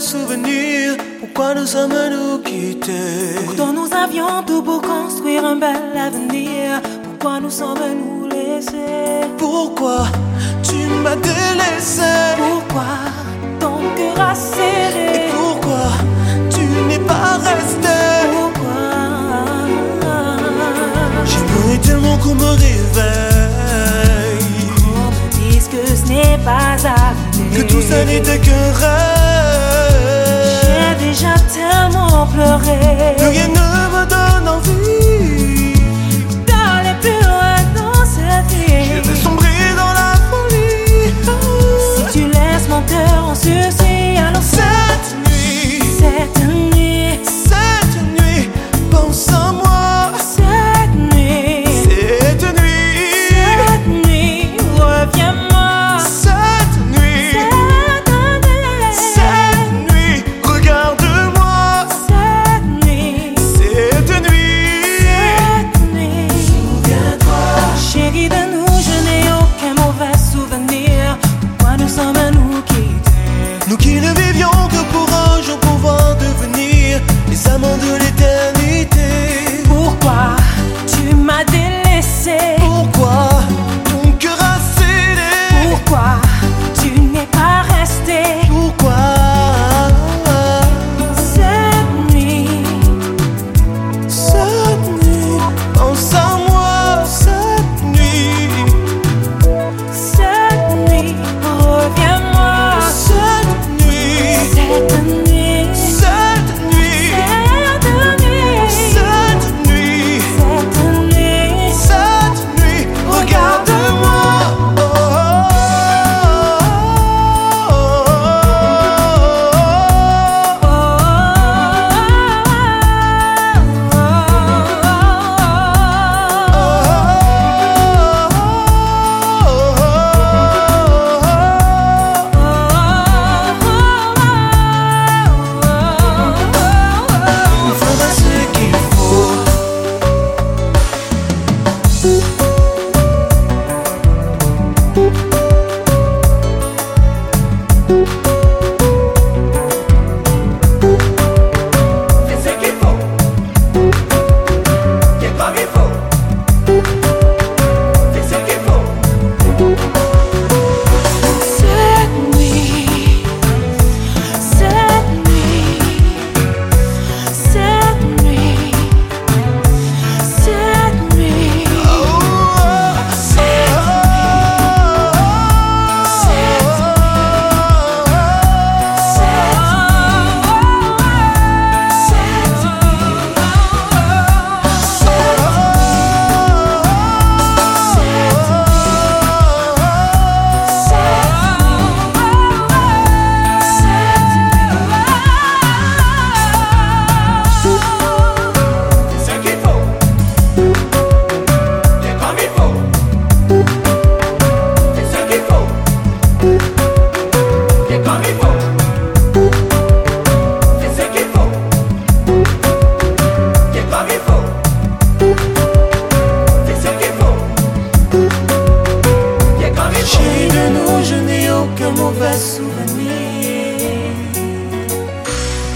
souvenir. Pourquoi nous sommes nous quittés Pourtant nous avions tout pour construire un bel avenir? Pourquoi nous sommes nous laissés Pourquoi tu m'as délaissé? Pourquoi ton cœur a serré? Et pourquoi tu n'es pas resté? Pourquoi? J'ai J'aimerais tellement qu'on me réveille. Qu'on me dise que ce n'est pas à Que tout ça n'était qu'un rêve déjà tellement pleuré.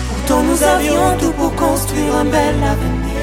Pourtant nous avions tout pour construire un bel avenir.